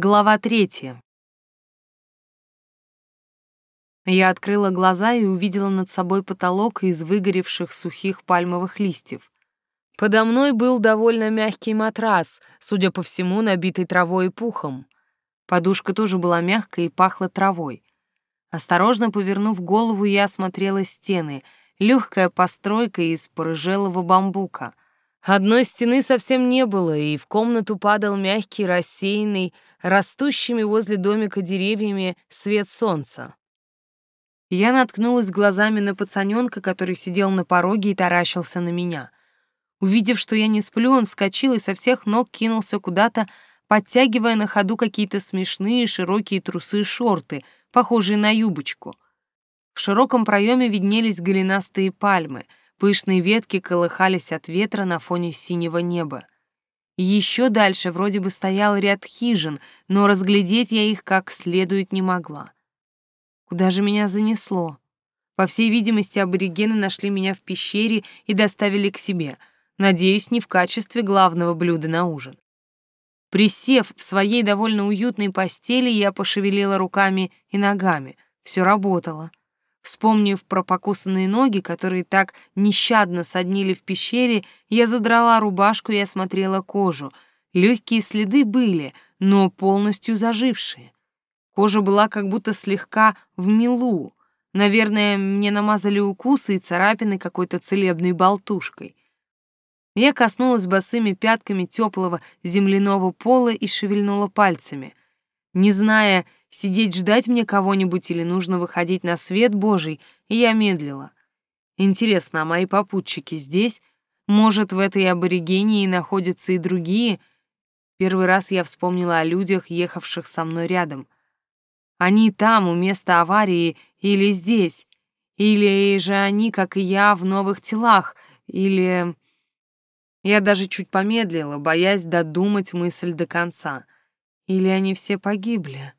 Глава третья. Я открыла глаза и увидела над собой потолок из выгоревших сухих пальмовых листьев. Подо мной был довольно мягкий матрас, судя по всему, набитый травой и пухом. Подушка тоже была мягкой и пахла травой. Осторожно повернув голову, я осмотрела стены. Легкая постройка из порыжелого бамбука. Одной стены совсем не было, и в комнату падал мягкий, рассеянный, растущими возле домика деревьями свет солнца. Я наткнулась глазами на пацаненка, который сидел на пороге и таращился на меня. Увидев, что я не сплю, он вскочил и со всех ног кинулся куда-то, подтягивая на ходу какие-то смешные широкие трусы-шорты, похожие на юбочку. В широком проеме виднелись голенастые пальмы, пышные ветки колыхались от ветра на фоне синего неба. Еще дальше вроде бы стоял ряд хижин, но разглядеть я их как следует не могла. Куда же меня занесло? По всей видимости, аборигены нашли меня в пещере и доставили к себе. Надеюсь, не в качестве главного блюда на ужин. Присев в своей довольно уютной постели, я пошевелила руками и ногами. Все работало. Вспомнив про покусанные ноги, которые так нещадно соднили в пещере, я задрала рубашку и осмотрела кожу. Легкие следы были, но полностью зажившие. Кожа была как будто слегка в милу. Наверное, мне намазали укусы и царапины какой-то целебной болтушкой. Я коснулась босыми пятками теплого земляного пола и шевельнула пальцами. Не зная, сидеть ждать мне кого-нибудь или нужно выходить на свет Божий, и я медлила. Интересно, а мои попутчики здесь? Может, в этой аборигении находятся и другие? Первый раз я вспомнила о людях, ехавших со мной рядом. Они там, у места аварии, или здесь? Или же они, как и я, в новых телах? Или... Я даже чуть помедлила, боясь додумать мысль до конца. Или они все погибли?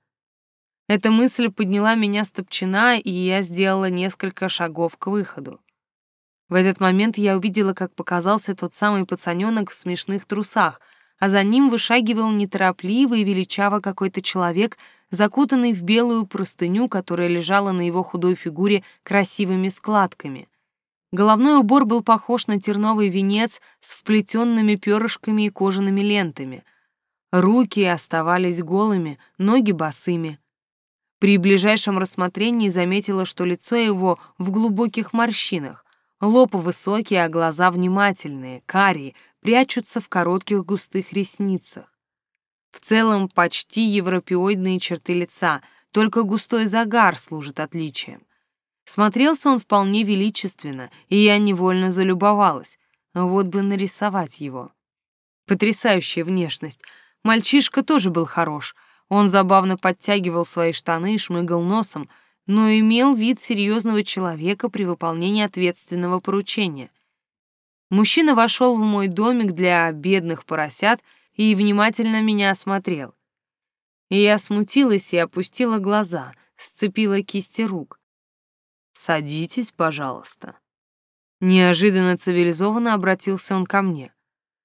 Эта мысль подняла меня с топчина, и я сделала несколько шагов к выходу. В этот момент я увидела, как показался тот самый пацанёнок в смешных трусах, а за ним вышагивал неторопливо и величаво какой-то человек, закутанный в белую простыню, которая лежала на его худой фигуре красивыми складками. Головной убор был похож на терновый венец с вплетенными перышками и кожаными лентами. Руки оставались голыми, ноги босыми. При ближайшем рассмотрении заметила, что лицо его в глубоких морщинах, лоб высокий, а глаза внимательные, карие, прячутся в коротких густых ресницах. В целом почти европеоидные черты лица, только густой загар служит отличием. Смотрелся он вполне величественно, и я невольно залюбовалась. Вот бы нарисовать его. Потрясающая внешность. Мальчишка тоже был хорош — он забавно подтягивал свои штаны и шмыгал носом, но имел вид серьезного человека при выполнении ответственного поручения. Мужчина вошел в мой домик для бедных поросят и внимательно меня осмотрел. Я смутилась и опустила глаза, сцепила кисти рук. «Садитесь, пожалуйста». Неожиданно цивилизованно обратился он ко мне.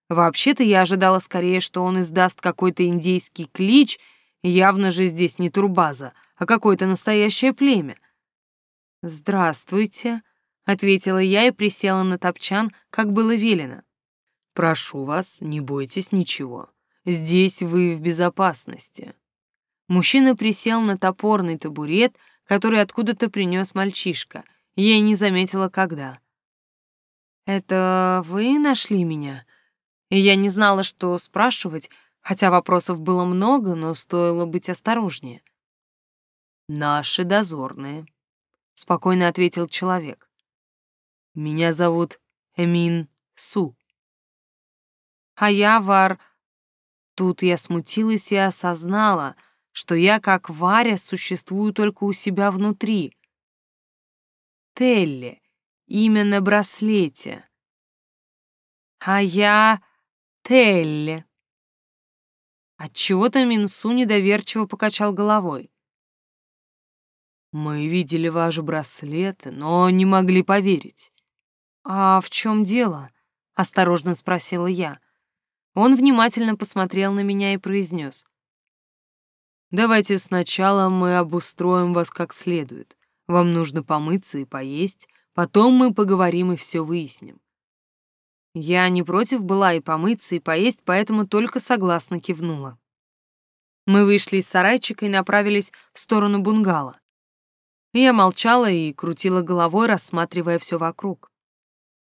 Вообще-то я ожидала скорее, что он издаст какой-то индейский клич — Явно же здесь не турбаза, а какое-то настоящее племя. «Здравствуйте», — ответила я и присела на топчан, как было велено. «Прошу вас, не бойтесь ничего. Здесь вы в безопасности». Мужчина присел на топорный табурет, который откуда-то принес мальчишка. Я не заметила, когда. «Это вы нашли меня?» Я не знала, что спрашивать, хотя вопросов было много, но стоило быть осторожнее. «Наши дозорные», — спокойно ответил человек. «Меня зовут Эмин Су». «А я Вар...» Тут я смутилась и осознала, что я, как Варя, существую только у себя внутри. Телли, имя на браслете. А я Телли. Отчего-то Минсу недоверчиво покачал головой. «Мы видели ваш браслет, но не могли поверить». «А в чем дело?» — осторожно спросила я. Он внимательно посмотрел на меня и произнес. Давайте сначала мы обустроим вас как следует. Вам нужно помыться и поесть, потом мы поговорим и все выясним. Я не против была и помыться, и поесть, поэтому только согласно кивнула. Мы вышли из сарайчика и направились в сторону бунгало. Я молчала и крутила головой, рассматривая все вокруг.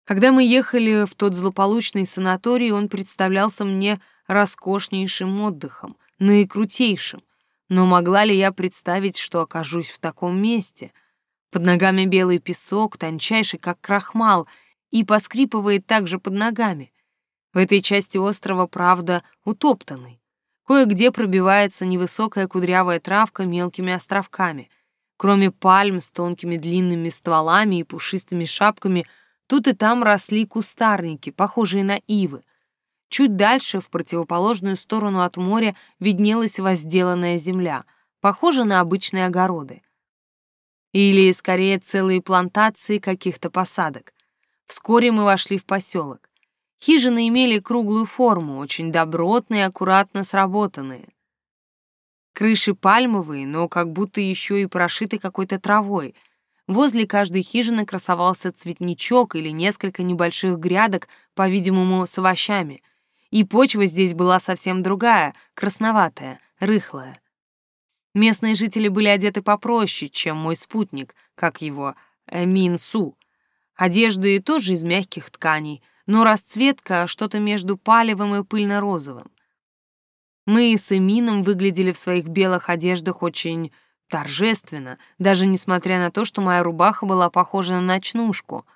Когда мы ехали в тот злополучный санаторий, он представлялся мне роскошнейшим отдыхом, наикрутейшим. Но могла ли я представить, что окажусь в таком месте? Под ногами белый песок, тончайший, как крахмал, и поскрипывает также под ногами. В этой части острова, правда, утоптанный. Кое-где пробивается невысокая кудрявая травка мелкими островками. Кроме пальм с тонкими длинными стволами и пушистыми шапками — Тут и там росли кустарники, похожие на ивы. Чуть дальше, в противоположную сторону от моря, виднелась возделанная земля, похожа на обычные огороды. Или, скорее, целые плантации каких-то посадок. Вскоре мы вошли в поселок. Хижины имели круглую форму, очень добротные аккуратно сработанные. Крыши пальмовые, но как будто еще и прошиты какой-то травой — Возле каждой хижины красовался цветничок или несколько небольших грядок, по-видимому, с овощами. И почва здесь была совсем другая, красноватая, рыхлая. Местные жители были одеты попроще, чем мой спутник, как его, Эмин Су. Одежды тоже из мягких тканей, но расцветка что-то между палевым и пыльно-розовым. Мы с Эмином выглядели в своих белых одеждах очень торжественно, даже несмотря на то, что моя рубаха была похожа на ночнушку.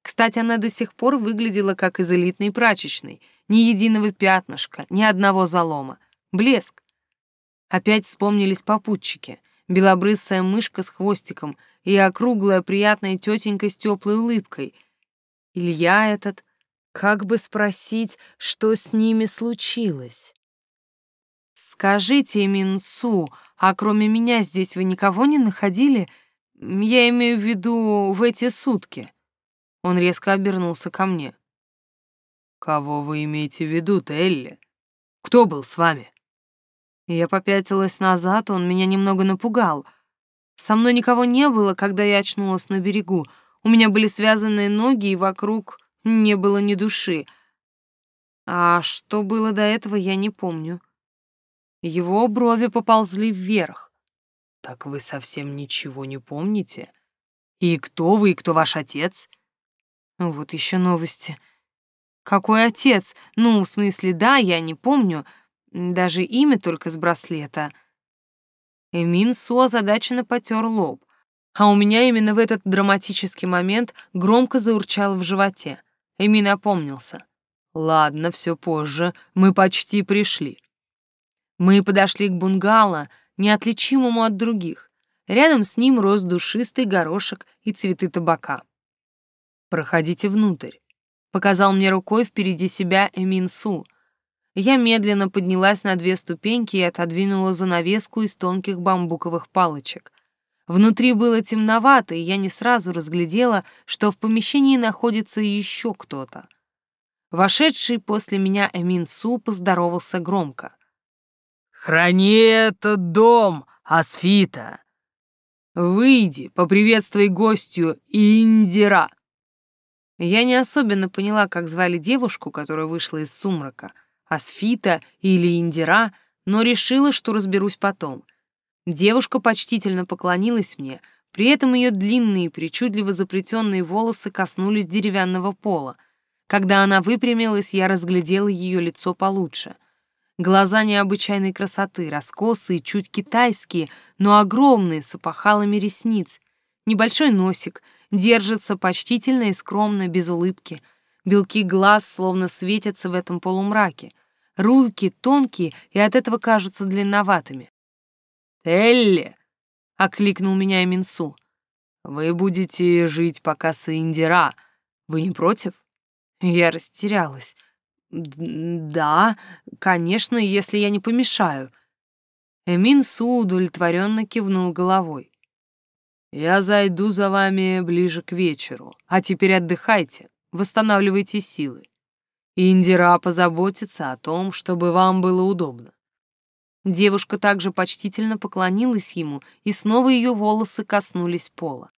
Кстати, она до сих пор выглядела как из элитной прачечной. Ни единого пятнышка, ни одного залома. Блеск. Опять вспомнились попутчики. Белобрысая мышка с хвостиком и округлая приятная тетенька с теплой улыбкой. Илья этот... Как бы спросить, что с ними случилось? «Скажите, Минсу, а кроме меня здесь вы никого не находили? Я имею в виду в эти сутки». Он резко обернулся ко мне. «Кого вы имеете в виду, Телли? Кто был с вами?» Я попятилась назад, он меня немного напугал. Со мной никого не было, когда я очнулась на берегу. У меня были связанные ноги, и вокруг не было ни души. А что было до этого, я не помню. Его брови поползли вверх. «Так вы совсем ничего не помните? И кто вы, и кто ваш отец?» «Вот еще новости. Какой отец? Ну, в смысле, да, я не помню. Даже имя только с браслета». Эмин Су озадаченно потер лоб, а у меня именно в этот драматический момент громко заурчал в животе. Эмин опомнился. «Ладно, все позже, мы почти пришли. Мы подошли к бунгало, неотличимому от других. Рядом с ним рос душистый горошек и цветы табака. «Проходите внутрь», — показал мне рукой впереди себя Эмин Су. Я медленно поднялась на две ступеньки и отодвинула занавеску из тонких бамбуковых палочек. Внутри было темновато, и я не сразу разглядела, что в помещении находится еще кто-то. Вошедший после меня Эмин Су поздоровался громко. «Храни этот дом, Асфита! Выйди, поприветствуй гостью Индира!» Я не особенно поняла, как звали девушку, которая вышла из сумрака, Асфита или Индира, но решила, что разберусь потом. Девушка почтительно поклонилась мне, при этом ее длинные, причудливо заплетенные волосы коснулись деревянного пола. Когда она выпрямилась, я разглядела ее лицо получше. Глаза необычайной красоты, раскосые, чуть китайские, но огромные, с опахалами ресниц. Небольшой носик, держится почтительно и скромно, без улыбки. Белки глаз словно светятся в этом полумраке. Руки тонкие и от этого кажутся длинноватыми. «Элли!» — окликнул меня Эминсу. «Вы будете жить пока с Индира. Вы не против?» Я растерялась. «Да, конечно, если я не помешаю». Эмин Су удовлетворенно кивнул головой. «Я зайду за вами ближе к вечеру, а теперь отдыхайте, восстанавливайте силы. Индира позаботится о том, чтобы вам было удобно». Девушка также почтительно поклонилась ему, и снова ее волосы коснулись пола.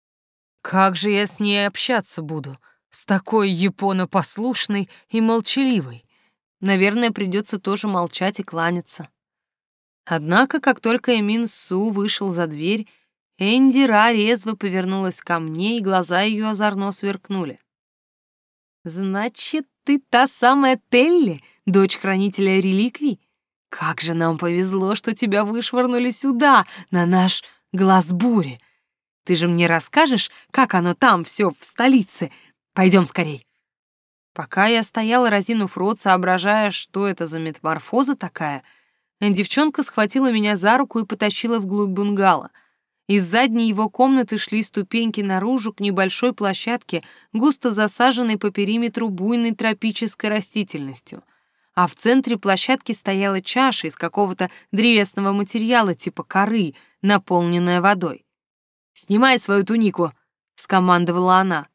«Как же я с ней общаться буду? С такой японопослушной и молчаливой. Наверное, придется тоже молчать и кланяться». Однако, как только Эмин Су вышел за дверь, Эндира резво повернулась ко мне, и глаза ее озорно сверкнули. «Значит, ты та самая Телли, дочь хранителя реликвий? Как же нам повезло, что тебя вышвырнули сюда, на наш глаз бури. Ты же мне расскажешь, как оно там все в столице? Пойдем скорей». Пока я стояла, разинув рот, соображая, что это за метаморфоза такая, девчонка схватила меня за руку и потащила вглубь бунгало — из задней его комнаты шли ступеньки наружу к небольшой площадке, густо засаженной по периметру буйной тропической растительностью. А в центре площадки стояла чаша из какого-то древесного материала типа коры, наполненная водой. «Снимай свою тунику!» — скомандовала она.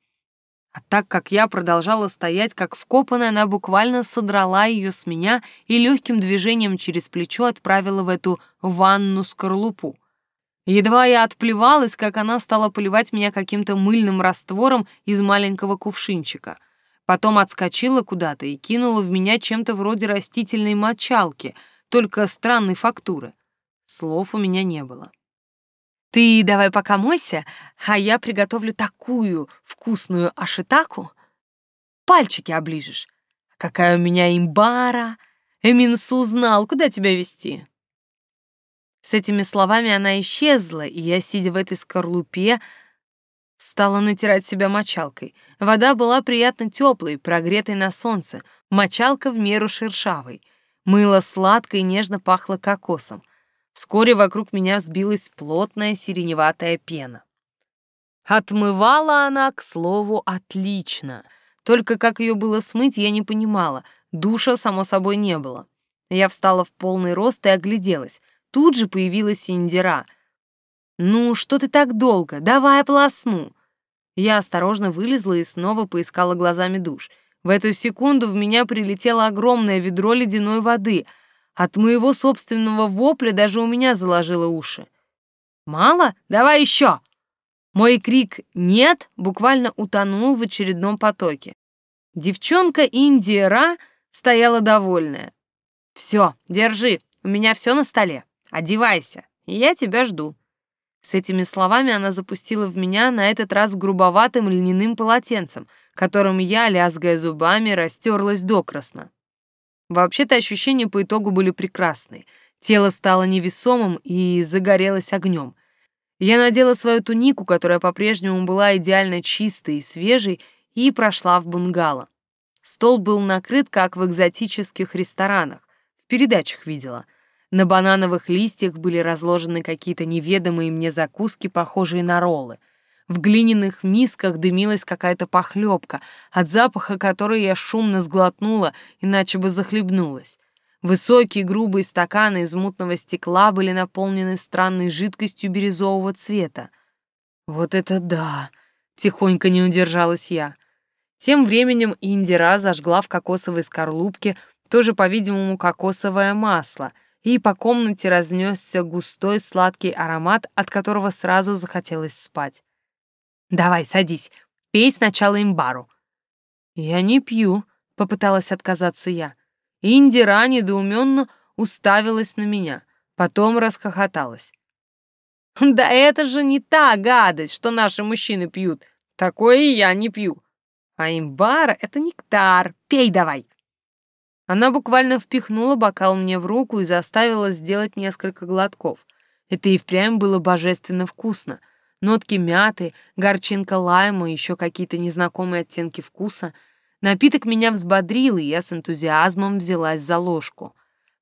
А так как я продолжала стоять, как вкопанная, она буквально содрала ее с меня и легким движением через плечо отправила в эту ванну-скорлупу. Едва я отплевалась, как она стала поливать меня каким-то мыльным раствором из маленького кувшинчика. Потом отскочила куда-то и кинула в меня чем-то вроде растительной мочалки, только странной фактуры. Слов у меня не было. «Ты давай пока мойся, а я приготовлю такую вкусную ашитаку. Пальчики оближешь. Какая у меня имбара! Эминсу знал, куда тебя вести. С этими словами она исчезла, и я, сидя в этой скорлупе, стала натирать себя мочалкой. Вода была приятно теплой, прогретой на солнце, мочалка в меру шершавой. Мыло сладко и нежно пахло кокосом. Вскоре вокруг меня взбилась плотная сиреневатая пена. Отмывала она, к слову, отлично. Только как ее было смыть, я не понимала. Душа, само собой, не было. Я встала в полный рост и огляделась. Тут же появилась Индира. «Ну, что ты так долго? Давай ополосну!» Я осторожно вылезла и снова поискала глазами душ. В эту секунду в меня прилетело огромное ведро ледяной воды. От моего собственного вопля даже у меня заложило уши. «Мало? Давай еще!» Мой крик «нет» буквально утонул в очередном потоке. Девчонка Индира стояла довольная. «Все, держи, у меня все на столе». Одевайся, я тебя жду». С этими словами она запустила в меня на этот раз грубоватым льняным полотенцем, которым я, лязгая зубами, растерлась докрасно. Вообще-то ощущения по итогу были прекрасные. Тело стало невесомым и загорелось огнем. Я надела свою тунику, которая по-прежнему была идеально чистой и свежей, и прошла в бунгало. Стол был накрыт, как в экзотических ресторанах. В передачах видела. На банановых листьях были разложены какие-то неведомые мне закуски, похожие на роллы. В глиняных мисках дымилась какая-то похлебка, от запаха которой я шумно сглотнула, иначе бы захлебнулась. Высокие грубые стаканы из мутного стекла были наполнены странной жидкостью бирюзового цвета. «Вот это да!» — тихонько не удержалась я. Тем временем Индира зажгла в кокосовой скорлупке тоже, по-видимому, кокосовое масло — и по комнате разнесся густой сладкий аромат, от которого сразу захотелось спать. «Давай, садись, пей сначала имбару». «Я не пью», — попыталась отказаться я. Индира недоуменно уставилась на меня, потом расхохоталась. «Да это же не та гадость, что наши мужчины пьют. Такое и я не пью. А имбар — это нектар. Пей давай!» Она буквально впихнула бокал мне в руку и заставила сделать несколько глотков. Это и впрямь было божественно вкусно. Нотки мяты, горчинка лайма, еще какие-то незнакомые оттенки вкуса. Напиток меня взбодрил, и я с энтузиазмом взялась за ложку.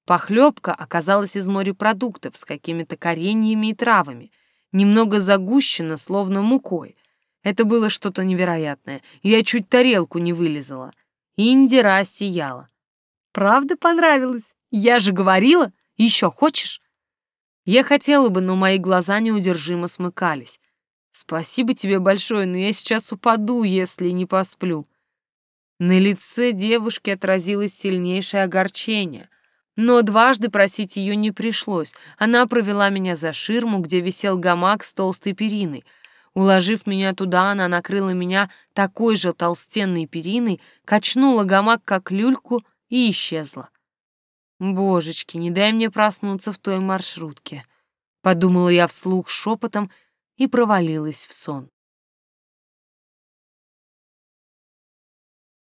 Похлебка оказалась из морепродуктов с какими-то кореньями и травами. Немного загущена, словно мукой. Это было что-то невероятное. Я чуть тарелку не вылезала. Индира сияла. Правда понравилось? Я же говорила. Еще хочешь? Я хотела бы, но мои глаза неудержимо смыкались. Спасибо тебе большое, но я сейчас упаду, если не посплю. На лице девушки отразилось сильнейшее огорчение. Но дважды просить ее не пришлось. Она провела меня за ширму, где висел гамак с толстой периной. Уложив меня туда, она накрыла меня такой же толстенной периной, качнула гамак как люльку и исчезла. Божечки, не дай мне проснуться в той маршрутке. Подумала я вслух шепотом и провалилась в сон.